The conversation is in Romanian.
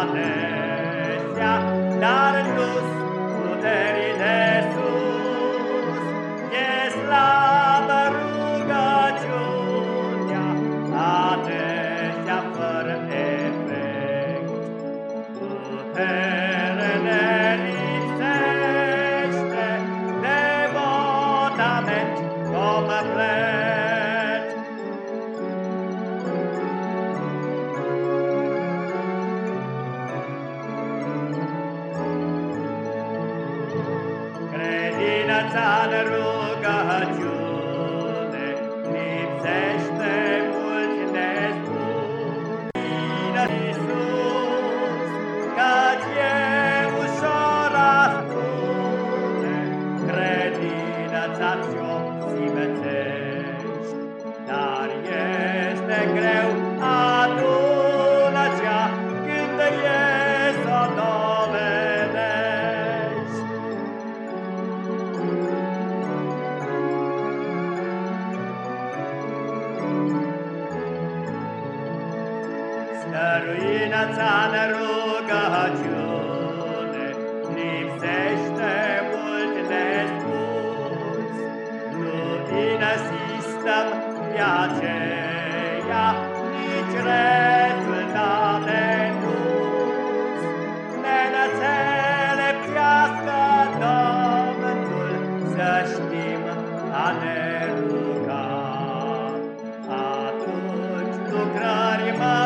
adesea, dar nu-s puteri de sus. E slabă rugăciunea, adesea fără efect. Putere ne lipsește, devotament complet. Credința-n rugăciune lipsește mult nespus. Bine Iisus, căci e ușor a spune, credința ți-o simețești, dar este greu Stăruină-ți-a rugăciune, lipsește mult nespus. Nu insistăm pe aceea, nici rezultate nu-s. Ne înțelepțească Domnul să știm a ne ruga. Atunci lucrări mari